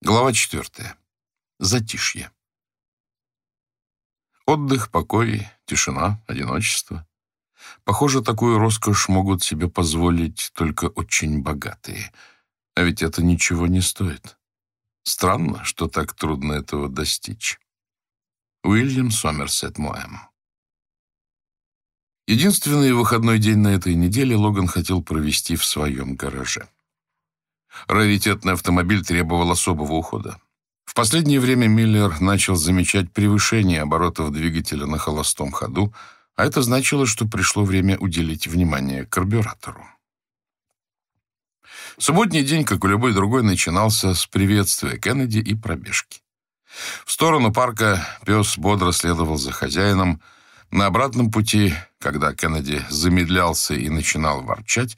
Глава четвертая. Затишье. Отдых, покой, тишина, одиночество. Похоже, такую роскошь могут себе позволить только очень богатые. А ведь это ничего не стоит. Странно, что так трудно этого достичь. Уильям Сомерсет Моэм. Единственный выходной день на этой неделе Логан хотел провести в своем гараже. Раритетный автомобиль требовал особого ухода. В последнее время Миллер начал замечать превышение оборотов двигателя на холостом ходу, а это значило, что пришло время уделить внимание карбюратору. Субботний день, как и любой другой, начинался с приветствия Кеннеди и пробежки. В сторону парка пес бодро следовал за хозяином. На обратном пути, когда Кеннеди замедлялся и начинал ворчать,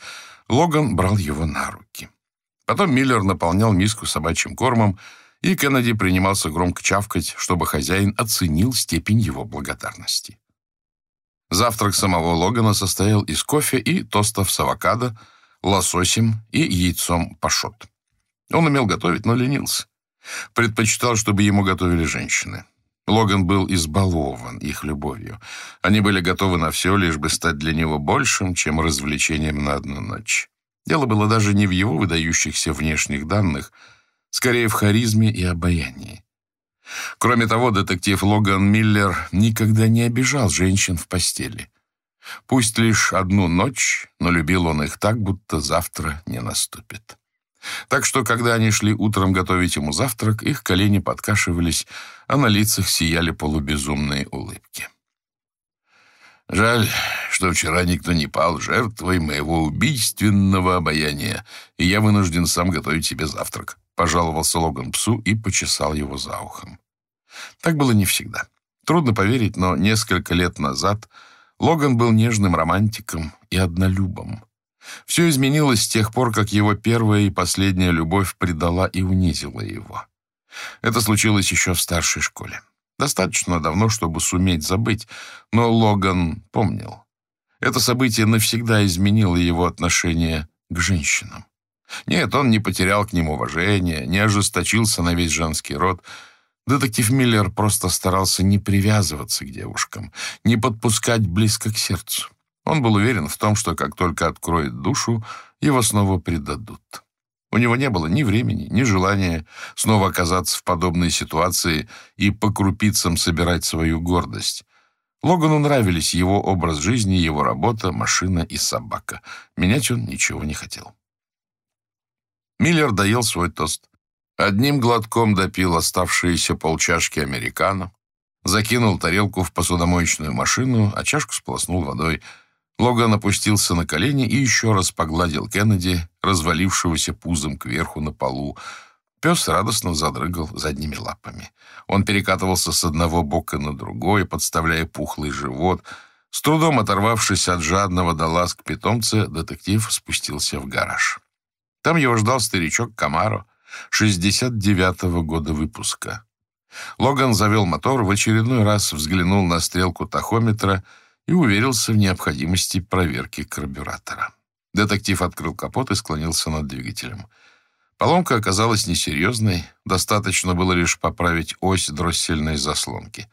Логан брал его на руки. Потом Миллер наполнял миску собачьим кормом, и Кеннеди принимался громко чавкать, чтобы хозяин оценил степень его благодарности. Завтрак самого Логана состоял из кофе и тостов с авокадо, лососем и яйцом пашот. Он умел готовить, но ленился. Предпочитал, чтобы ему готовили женщины. Логан был избалован их любовью. Они были готовы на все, лишь бы стать для него большим, чем развлечением на одну ночь. Дело было даже не в его выдающихся внешних данных, скорее в харизме и обаянии. Кроме того, детектив Логан Миллер никогда не обижал женщин в постели. Пусть лишь одну ночь, но любил он их так, будто завтра не наступит. Так что, когда они шли утром готовить ему завтрак, их колени подкашивались, а на лицах сияли полубезумные улыбки. Жаль, что вчера никто не пал жертвой моего убийственного обаяния, и я вынужден сам готовить себе завтрак», — пожаловался Логан псу и почесал его за ухом. Так было не всегда. Трудно поверить, но несколько лет назад Логан был нежным романтиком и однолюбом. Все изменилось с тех пор, как его первая и последняя любовь предала и унизила его. Это случилось еще в старшей школе. Достаточно давно, чтобы суметь забыть, но Логан помнил. Это событие навсегда изменило его отношение к женщинам. Нет, он не потерял к ним уважения, не ожесточился на весь женский род. Детектив Миллер просто старался не привязываться к девушкам, не подпускать близко к сердцу. Он был уверен в том, что как только откроет душу, его снова предадут. У него не было ни времени, ни желания снова оказаться в подобной ситуации и по крупицам собирать свою гордость. Логану нравились его образ жизни, его работа, машина и собака. Менять он ничего не хотел. Миллер доел свой тост. Одним глотком допил оставшиеся полчашки американо, закинул тарелку в посудомоечную машину, а чашку сполоснул водой – Логан опустился на колени и еще раз погладил Кеннеди, развалившегося пузом кверху на полу. Пес радостно задрыгал задними лапами. Он перекатывался с одного бока на другой, подставляя пухлый живот. С трудом оторвавшись от жадного до ласк питомца, детектив спустился в гараж. Там его ждал старичок Камаро, 69-го года выпуска. Логан завел мотор, в очередной раз взглянул на стрелку тахометра — и уверился в необходимости проверки карбюратора. Детектив открыл капот и склонился над двигателем. Поломка оказалась несерьезной, достаточно было лишь поправить ось дроссельной заслонки.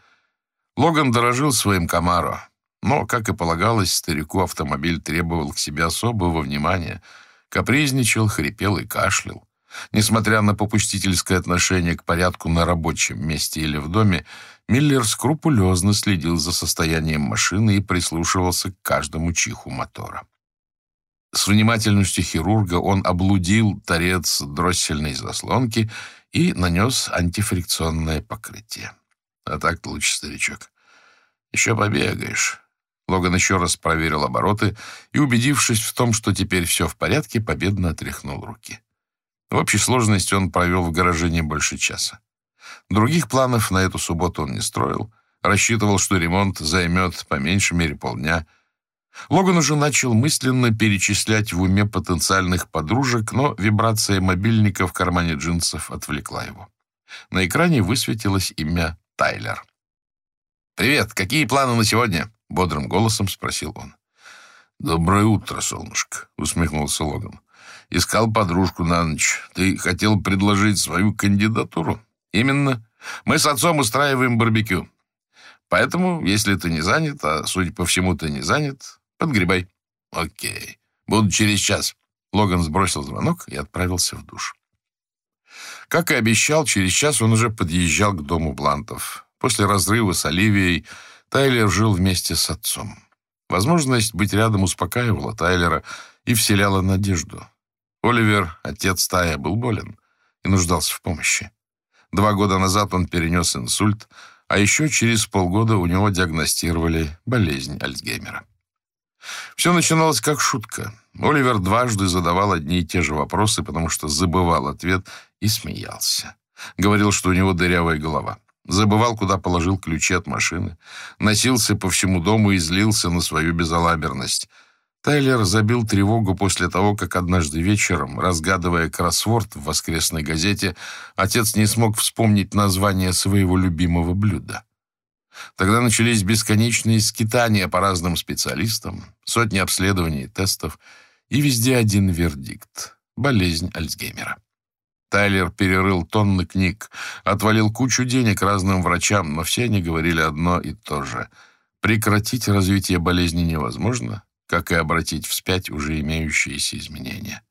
Логан дорожил своим Камаро, но, как и полагалось, старику автомобиль требовал к себе особого внимания, капризничал, хрипел и кашлял. Несмотря на попустительское отношение к порядку на рабочем месте или в доме, Миллер скрупулезно следил за состоянием машины и прислушивался к каждому чиху мотора. С внимательностью хирурга он облудил торец дроссельной заслонки и нанес антифрикционное покрытие. А так лучше, старичок. Еще побегаешь. Логан еще раз проверил обороты и, убедившись в том, что теперь все в порядке, победно отряхнул руки. В общей сложности он провел в гараже не больше часа. Других планов на эту субботу он не строил. Рассчитывал, что ремонт займет по меньшей мере полдня. Логан уже начал мысленно перечислять в уме потенциальных подружек, но вибрация мобильника в кармане джинсов отвлекла его. На экране высветилось имя Тайлер. «Привет, какие планы на сегодня?» — бодрым голосом спросил он. «Доброе утро, солнышко», — усмехнулся Логан. Искал подружку на ночь. Ты хотел предложить свою кандидатуру? Именно. Мы с отцом устраиваем барбекю. Поэтому, если ты не занят, а, судя по всему, ты не занят, подгребай. Окей. Буду через час. Логан сбросил звонок и отправился в душ. Как и обещал, через час он уже подъезжал к дому Блантов. После разрыва с Оливией Тайлер жил вместе с отцом. Возможность быть рядом успокаивала Тайлера и вселяла надежду. Оливер, отец Тая, был болен и нуждался в помощи. Два года назад он перенес инсульт, а еще через полгода у него диагностировали болезнь Альцгеймера. Все начиналось как шутка. Оливер дважды задавал одни и те же вопросы, потому что забывал ответ и смеялся. Говорил, что у него дырявая голова. Забывал, куда положил ключи от машины. Носился по всему дому и злился на свою безалаберность. Тайлер забил тревогу после того, как однажды вечером, разгадывая кроссворд в воскресной газете, отец не смог вспомнить название своего любимого блюда. Тогда начались бесконечные скитания по разным специалистам, сотни обследований и тестов, и везде один вердикт – болезнь Альцгеймера. Тайлер перерыл тонны книг, отвалил кучу денег разным врачам, но все они говорили одно и то же. Прекратить развитие болезни невозможно, как и обратить вспять уже имеющиеся изменения.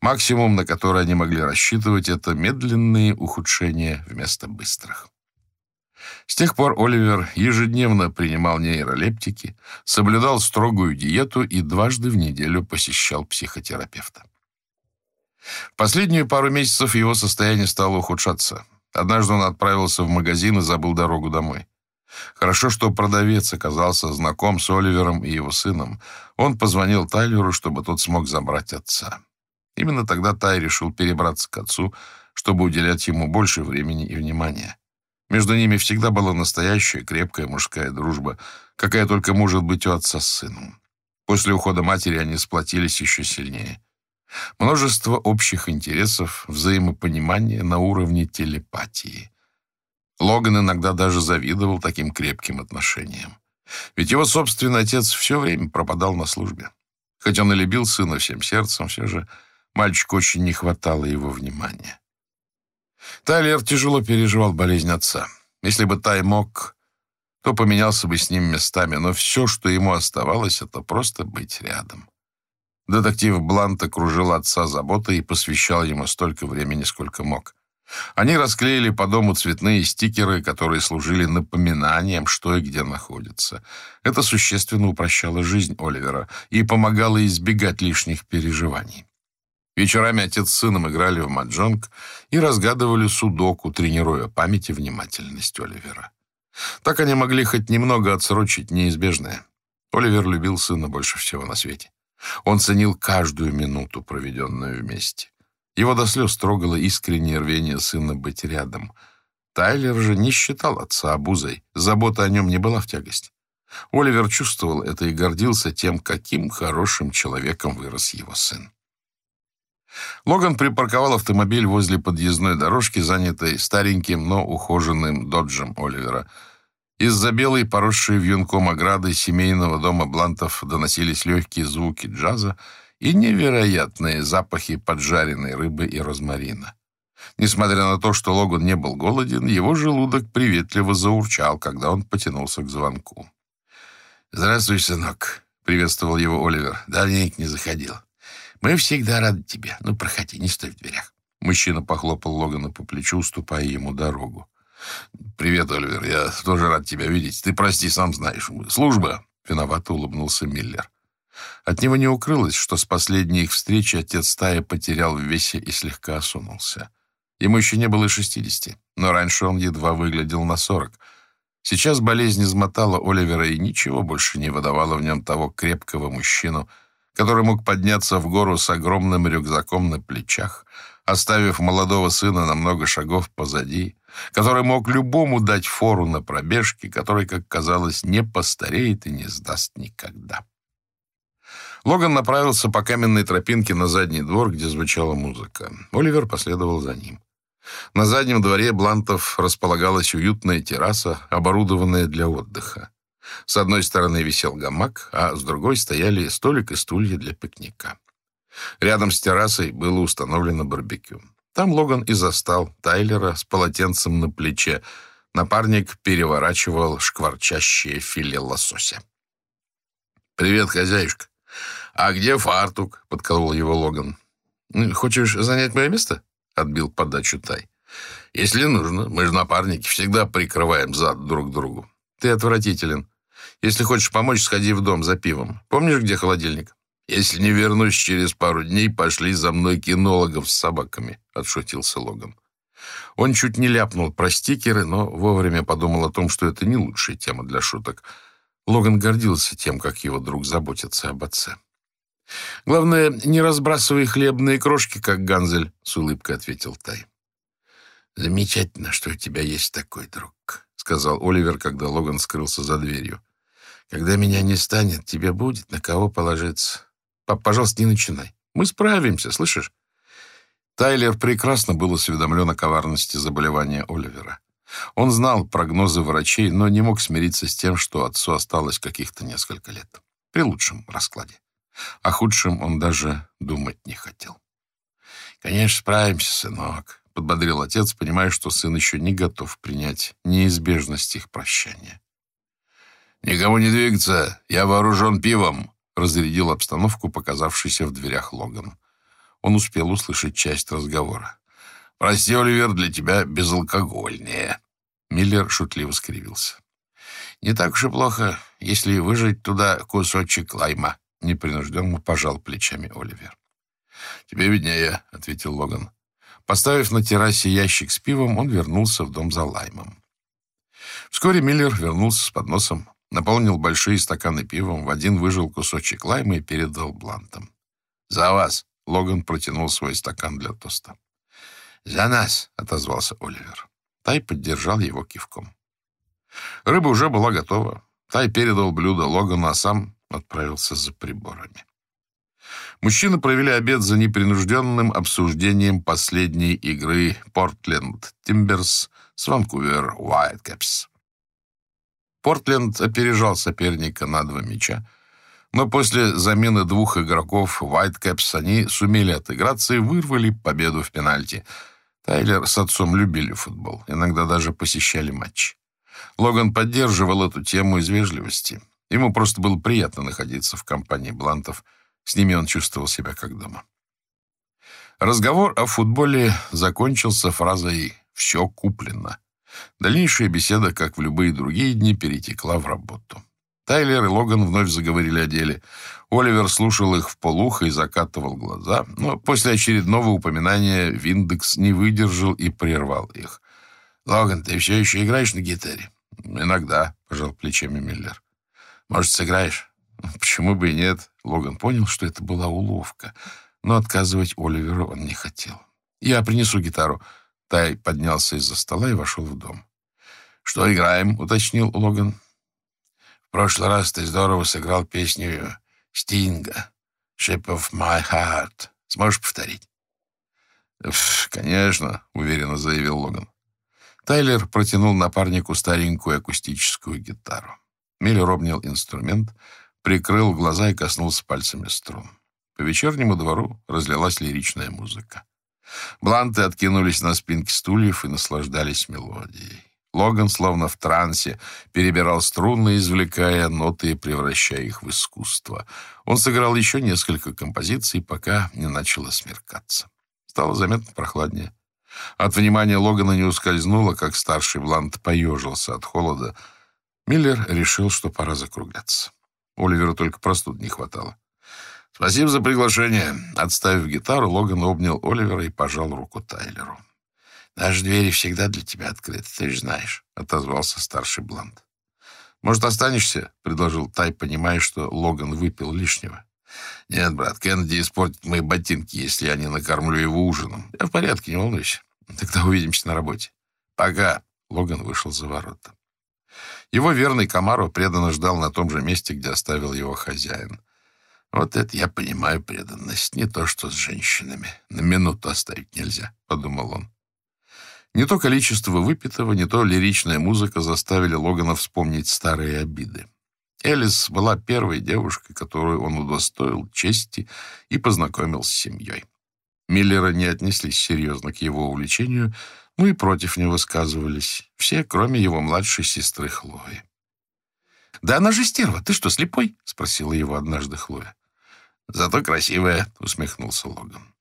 Максимум, на который они могли рассчитывать, это медленные ухудшения вместо быстрых. С тех пор Оливер ежедневно принимал нейролептики, соблюдал строгую диету и дважды в неделю посещал психотерапевта. В последнюю пару месяцев его состояние стало ухудшаться. Однажды он отправился в магазин и забыл дорогу домой. Хорошо, что продавец оказался знаком с Оливером и его сыном. Он позвонил Тайлеру, чтобы тот смог забрать отца. Именно тогда Тай решил перебраться к отцу, чтобы уделять ему больше времени и внимания. Между ними всегда была настоящая крепкая мужская дружба, какая только может быть у отца с сыном. После ухода матери они сплотились еще сильнее. Множество общих интересов, взаимопонимания на уровне телепатии. Логан иногда даже завидовал таким крепким отношениям. Ведь его собственный отец все время пропадал на службе. Хоть он и любил сына всем сердцем, все же мальчику очень не хватало его внимания. Тайлер тяжело переживал болезнь отца. Если бы Тай мог, то поменялся бы с ним местами, но все, что ему оставалось, это просто быть рядом. Детектив Блант окружил отца заботой и посвящал ему столько времени, сколько мог. Они расклеили по дому цветные стикеры, которые служили напоминанием, что и где находится. Это существенно упрощало жизнь Оливера и помогало избегать лишних переживаний. Вечерами отец с сыном играли в маджонг и разгадывали судоку, тренируя память и внимательность Оливера. Так они могли хоть немного отсрочить неизбежное. Оливер любил сына больше всего на свете. Он ценил каждую минуту, проведенную вместе. Его до слез трогало искреннее рвение сына быть рядом. Тайлер же не считал отца обузой, забота о нем не была в тягость. Оливер чувствовал это и гордился тем, каким хорошим человеком вырос его сын. Логан припарковал автомобиль возле подъездной дорожки, занятой стареньким, но ухоженным доджем Оливера. Из-за белой, поросшей вьюнком ограды семейного дома Блантов доносились легкие звуки джаза и невероятные запахи поджаренной рыбы и розмарина. Несмотря на то, что Логан не был голоден, его желудок приветливо заурчал, когда он потянулся к звонку. «Здравствуй, сынок», — приветствовал его Оливер. «Давненько не заходил. Мы всегда рады тебе. Ну, проходи, не стой в дверях». Мужчина похлопал Логана по плечу, уступая ему дорогу. «Привет, Оливер. Я тоже рад тебя видеть. Ты, прости, сам знаешь. Служба!» Виновато улыбнулся Миллер. От него не укрылось, что с последней их встречи отец стая потерял в весе и слегка осунулся. Ему еще не было шестидесяти, но раньше он едва выглядел на сорок. Сейчас болезнь измотала Оливера и ничего больше не выдавало в нем того крепкого мужчину, который мог подняться в гору с огромным рюкзаком на плечах, оставив молодого сына на много шагов позади, который мог любому дать фору на пробежке, который, как казалось, не постареет и не сдаст никогда. Логан направился по каменной тропинке на задний двор, где звучала музыка. Оливер последовал за ним. На заднем дворе Блантов располагалась уютная терраса, оборудованная для отдыха. С одной стороны висел гамак, а с другой стояли столик и стулья для пикника. Рядом с террасой было установлено барбекю. Там Логан и застал Тайлера с полотенцем на плече. Напарник переворачивал шкварчащее филе лосося. «Привет, хозяюшка. А где фартук?» — подколол его Логан. «Хочешь занять мое место?» — отбил подачу Тай. «Если нужно. Мы же напарники. Всегда прикрываем зад друг другу». «Ты отвратителен. Если хочешь помочь, сходи в дом за пивом. Помнишь, где холодильник?» «Если не вернусь через пару дней, пошли за мной кинологов с собаками», — отшутился Логан. Он чуть не ляпнул про стикеры, но вовремя подумал о том, что это не лучшая тема для шуток. Логан гордился тем, как его друг заботится об отце. «Главное, не разбрасывай хлебные крошки, как Ганзель», — с улыбкой ответил Тай. «Замечательно, что у тебя есть такой друг», — сказал Оливер, когда Логан скрылся за дверью. «Когда меня не станет, тебе будет на кого положиться. Пап, пожалуйста, не начинай. Мы справимся, слышишь?» Тайлер прекрасно был осведомлен о коварности заболевания Оливера. Он знал прогнозы врачей, но не мог смириться с тем, что отцу осталось каких-то несколько лет. При лучшем раскладе. О худшем он даже думать не хотел. «Конечно, справимся, сынок», — подбодрил отец, понимая, что сын еще не готов принять неизбежность их прощания. «Никому не двигаться, я вооружен пивом», разрядил обстановку, показавшийся в дверях Логан. Он успел услышать часть разговора. «Прости, Оливер, для тебя безалкогольнее». Миллер шутливо скривился. «Не так уж и плохо, если выжать туда кусочек лайма», — непринужденно пожал плечами Оливер. «Тебе виднее», — ответил Логан. Поставив на террасе ящик с пивом, он вернулся в дом за лаймом. Вскоре Миллер вернулся с подносом наполнил большие стаканы пивом, в один выжил кусочек лайма и передал Блантам. «За вас!» — Логан протянул свой стакан для тоста. «За нас!» — отозвался Оливер. Тай поддержал его кивком. Рыба уже была готова. Тай передал блюдо Логану, а сам отправился за приборами. Мужчины провели обед за непринужденным обсуждением последней игры Портленд Тимберс с Ванкувер Уайткэпс. Портленд опережал соперника на два мяча, но после замены двух игроков Whitecaps они сумели отыграться и вырвали победу в пенальти. Тайлер с отцом любили футбол, иногда даже посещали матчи. Логан поддерживал эту тему из вежливости. Ему просто было приятно находиться в компании Блантов. С ними он чувствовал себя как дома. Разговор о футболе закончился фразой «все куплено». Дальнейшая беседа, как в любые другие дни, перетекла в работу. Тайлер и Логан вновь заговорили о деле. Оливер слушал их в полухо и закатывал глаза, но после очередного упоминания Виндекс не выдержал и прервал их. «Логан, ты все еще играешь на гитаре?» «Иногда», — пожал плечами Миллер. «Может, сыграешь?» «Почему бы и нет?» Логан понял, что это была уловка, но отказывать Оливеру он не хотел. «Я принесу гитару. Тай поднялся из-за стола и вошел в дом. «Что играем?» — уточнил Логан. «В прошлый раз ты здорово сыграл песню Стинга «Ship of my heart». Сможешь повторить?» «Конечно», — уверенно заявил Логан. Тайлер протянул напарнику старенькую акустическую гитару. Миллер обнял инструмент, прикрыл глаза и коснулся пальцами струн. По вечернему двору разлилась лиричная музыка. Бланты откинулись на спинки стульев и наслаждались мелодией. Логан, словно в трансе, перебирал струны, извлекая ноты и превращая их в искусство. Он сыграл еще несколько композиций, пока не начало смеркаться. Стало заметно прохладнее. От внимания Логана не ускользнуло, как старший Блант поежился от холода. Миллер решил, что пора закругляться. Оливеру только простуд не хватало. «Спасибо за приглашение». Отставив гитару, Логан обнял Оливера и пожал руку Тайлеру. «Наши двери всегда для тебя открыты, ты же знаешь», — отозвался старший Блант. «Может, останешься?» — предложил Тай, понимая, что Логан выпил лишнего. «Нет, брат, Кеннеди испортит мои ботинки, если я не накормлю его ужином. Я в порядке, не волнуйся. Тогда увидимся на работе». «Пока», — Логан вышел за ворота. Его верный Камаро преданно ждал на том же месте, где оставил его хозяин. Вот это я понимаю преданность. Не то, что с женщинами. На минуту оставить нельзя, — подумал он. Не то количество выпитого, не то лиричная музыка заставили Логана вспомнить старые обиды. Элис была первой девушкой, которую он удостоил чести и познакомил с семьей. Миллеры не отнеслись серьезно к его увлечению, ну и против не высказывались. Все, кроме его младшей сестры Хлои. «Да она же стерва, ты что, слепой?» — спросила его однажды Хлоя. «Зато красивая», — усмехнулся Логан.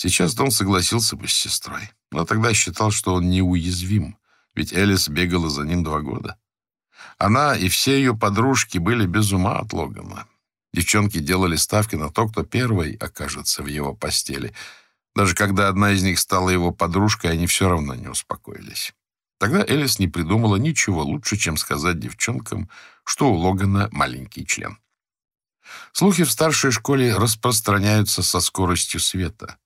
Сейчас он согласился бы с сестрой, но тогда считал, что он неуязвим, ведь Элис бегала за ним два года. Она и все ее подружки были без ума от Логана. Девчонки делали ставки на то, кто первой окажется в его постели. Даже когда одна из них стала его подружкой, они все равно не успокоились. Тогда Элис не придумала ничего лучше, чем сказать девчонкам, что у Логана маленький член. Слухи в старшей школе распространяются со скоростью света.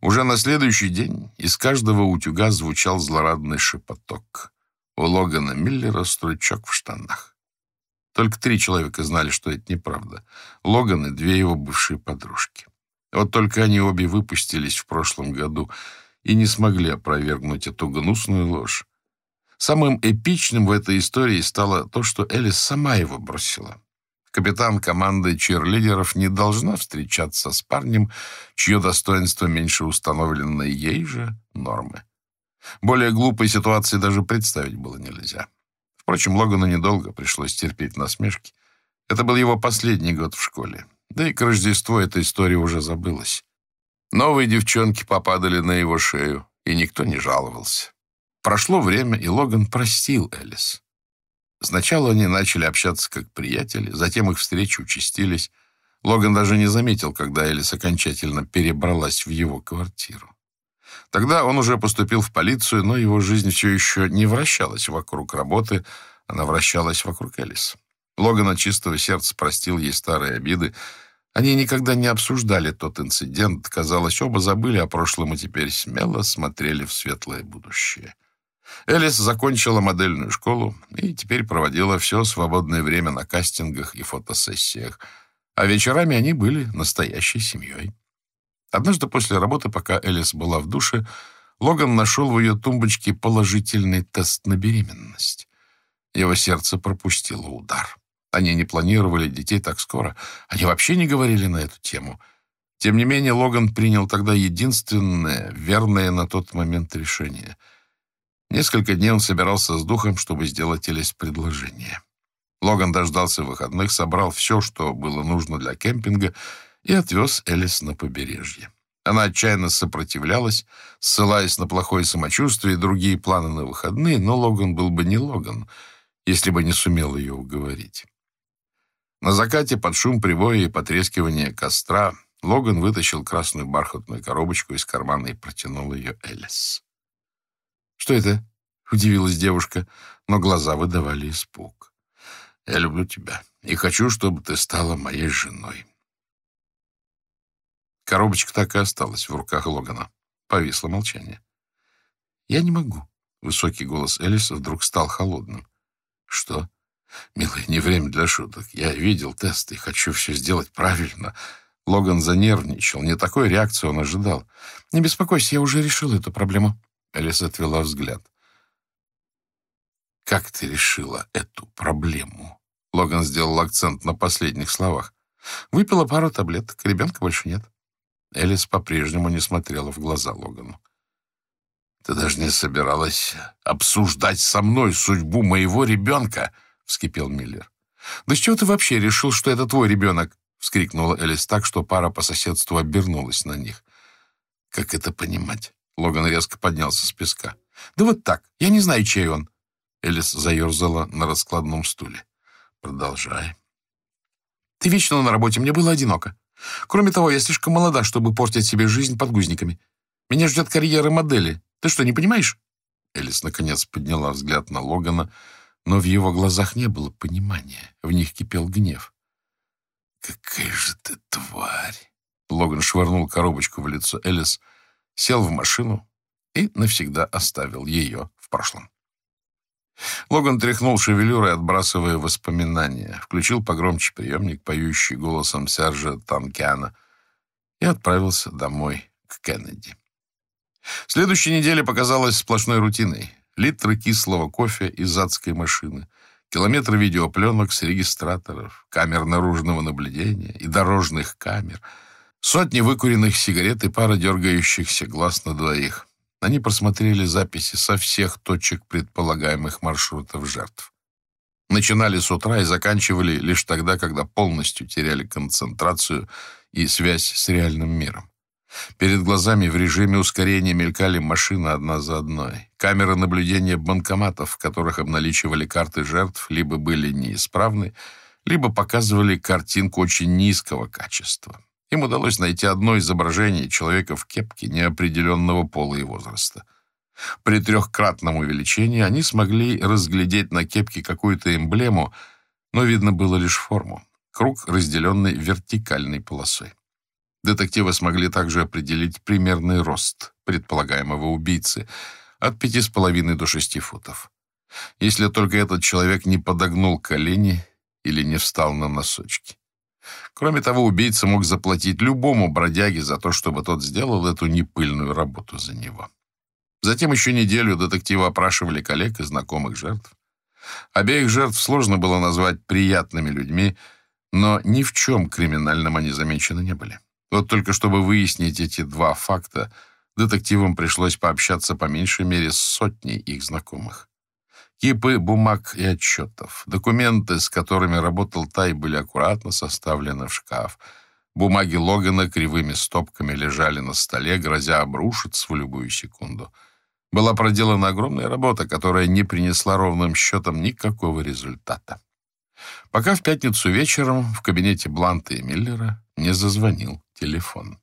Уже на следующий день из каждого утюга звучал злорадный шепоток. У Логана Миллера стручок в штанах. Только три человека знали, что это неправда. Логан и две его бывшие подружки. Вот только они обе выпустились в прошлом году и не смогли опровергнуть эту гнусную ложь. Самым эпичным в этой истории стало то, что Элис сама его бросила. Капитан команды чирлидеров не должна встречаться с парнем, чье достоинство меньше установленной ей же нормы. Более глупой ситуации даже представить было нельзя. Впрочем, Логану недолго пришлось терпеть насмешки. Это был его последний год в школе. Да и к Рождеству эта история уже забылась. Новые девчонки попадали на его шею, и никто не жаловался. Прошло время, и Логан простил Элис. Сначала они начали общаться как приятели, затем их встречи участились. Логан даже не заметил, когда Элис окончательно перебралась в его квартиру. Тогда он уже поступил в полицию, но его жизнь все еще не вращалась вокруг работы, она вращалась вокруг Элис. Логан от чистого сердца простил ей старые обиды. Они никогда не обсуждали тот инцидент. Казалось, оба забыли о прошлом и теперь смело смотрели в светлое будущее. Элис закончила модельную школу и теперь проводила все свободное время на кастингах и фотосессиях. А вечерами они были настоящей семьей. Однажды после работы, пока Элис была в душе, Логан нашел в ее тумбочке положительный тест на беременность. Его сердце пропустило удар. Они не планировали детей так скоро. Они вообще не говорили на эту тему. Тем не менее, Логан принял тогда единственное, верное на тот момент решение. Несколько дней он собирался с духом, чтобы сделать Элис предложение. Логан дождался выходных, собрал все, что было нужно для кемпинга, и отвез Элис на побережье. Она отчаянно сопротивлялась, ссылаясь на плохое самочувствие и другие планы на выходные, но Логан был бы не Логан, если бы не сумел ее уговорить. На закате под шум прибоя и потрескивание костра Логан вытащил красную бархатную коробочку из кармана и протянул ее Элис. «Что это?» — удивилась девушка, но глаза выдавали испуг. «Я люблю тебя и хочу, чтобы ты стала моей женой. Коробочка так и осталась в руках Логана. Повисло молчание. «Я не могу». Высокий голос Элиса вдруг стал холодным. «Что?» «Милый, не время для шуток. Я видел тест и хочу все сделать правильно». Логан занервничал. Не такой реакции он ожидал. «Не беспокойся, я уже решил эту проблему». Элис отвела взгляд. «Как ты решила эту проблему?» Логан сделал акцент на последних словах. «Выпила пару таблеток, ребенка больше нет». Элис по-прежнему не смотрела в глаза Логану. «Ты даже не собиралась обсуждать со мной судьбу моего ребенка!» — вскипел Миллер. «Да с чего ты вообще решил, что это твой ребенок?» — вскрикнула Элис так, что пара по соседству обернулась на них. «Как это понимать?» Логан резко поднялся с песка. «Да вот так. Я не знаю, чей он». Элис заерзала на раскладном стуле. «Продолжай». «Ты вечно на работе. Мне было одиноко. Кроме того, я слишком молода, чтобы портить себе жизнь подгузниками. Меня ждет карьера модели. Ты что, не понимаешь?» Элис наконец подняла взгляд на Логана, но в его глазах не было понимания. В них кипел гнев. «Какая же ты тварь!» Логан швырнул коробочку в лицо Элис, сел в машину и навсегда оставил ее в прошлом. Логан тряхнул шевелюрой, отбрасывая воспоминания, включил погромче приемник, поющий голосом Сержа Танкяна, и отправился домой к Кеннеди. Следующая неделя показалась сплошной рутиной. Литры кислого кофе из адской машины, Километры видеопленок с регистраторов, камер наружного наблюдения и дорожных камер, сотни выкуренных сигарет и пара дергающихся глаз на двоих. Они просмотрели записи со всех точек предполагаемых маршрутов жертв. Начинали с утра и заканчивали лишь тогда, когда полностью теряли концентрацию и связь с реальным миром. Перед глазами в режиме ускорения мелькали машины одна за одной. Камеры наблюдения банкоматов, в которых обналичивали карты жертв, либо были неисправны, либо показывали картинку очень низкого качества. Им удалось найти одно изображение человека в кепке неопределенного пола и возраста. При трехкратном увеличении они смогли разглядеть на кепке какую-то эмблему, но видно было лишь форму. Круг, разделенный вертикальной полосой. Детективы смогли также определить примерный рост предполагаемого убийцы от пяти с половиной до шести футов. Если только этот человек не подогнул колени или не встал на носочки. Кроме того, убийца мог заплатить любому бродяге за то, чтобы тот сделал эту непыльную работу за него. Затем еще неделю детективы опрашивали коллег и знакомых жертв. Обеих жертв сложно было назвать приятными людьми, но ни в чем криминальном они замечены не были. Вот только чтобы выяснить эти два факта, детективам пришлось пообщаться по меньшей мере с сотней их знакомых. Кипы бумаг и отчетов, документы, с которыми работал Тай, были аккуратно составлены в шкаф. Бумаги Логана кривыми стопками лежали на столе, грозя обрушиться в любую секунду. Была проделана огромная работа, которая не принесла ровным счетом никакого результата. Пока в пятницу вечером в кабинете Бланта и Миллера не зазвонил телефон.